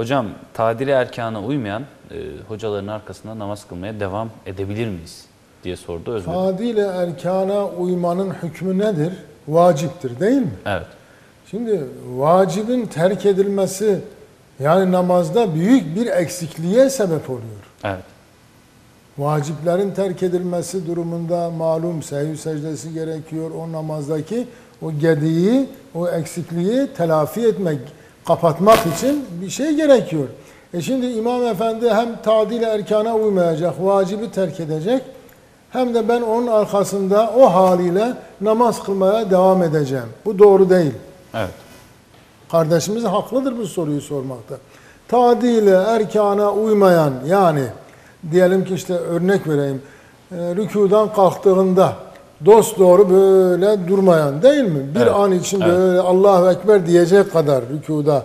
Hocam tadili erkana uymayan e, hocaların arkasında namaz kılmaya devam edebilir miyiz diye sordu Özgür. Tadile erkana uymanın hükmü nedir? Vaciptir değil mi? Evet. Şimdi vacibin terk edilmesi yani namazda büyük bir eksikliğe sebep oluyor. Evet. Vaciplerin terk edilmesi durumunda malum sehv secdesi gerekiyor. O namazdaki o gediği, o eksikliği telafi etmek, kapatmak için bir şey gerekiyor. E şimdi İmam Efendi hem tadil erkana uymayacak, vacibi terk edecek hem de ben onun arkasında o haliyle namaz kılmaya devam edeceğim. Bu doğru değil. Evet. Kardeşimiz haklıdır bu soruyu sormakta. Tadile erkana uymayan yani diyelim ki işte örnek vereyim. E, rükudan kalktığında dost doğru böyle durmayan değil mi? Bir Evet, an için evet. böyle Allahu Ekber diyecek kadar rükuda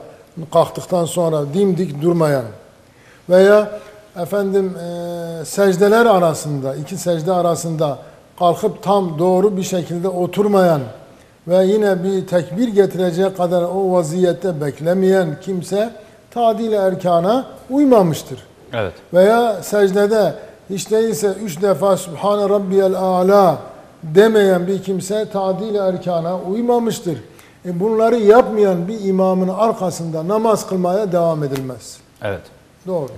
kalktıktan sonra dimdik durmayan veya efendim e, secdeler arasında iki secde arasında kalkıp tam doğru bir şekilde oturmayan ve yine bir tekbir getirecek kadar o vaziyette beklemeyen kimse tadil erkana uymamıştır. Evet. Veya secdede hiç değilse üç defa Sübhane Rabbiyel A'la demeyen bir kimse tadil erkana uymamıştır. E bunları yapmayan bir imamın arkasında namaz kılmaya devam edilmez. Evet. Doğru.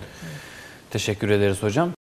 Teşekkür ederiz hocam.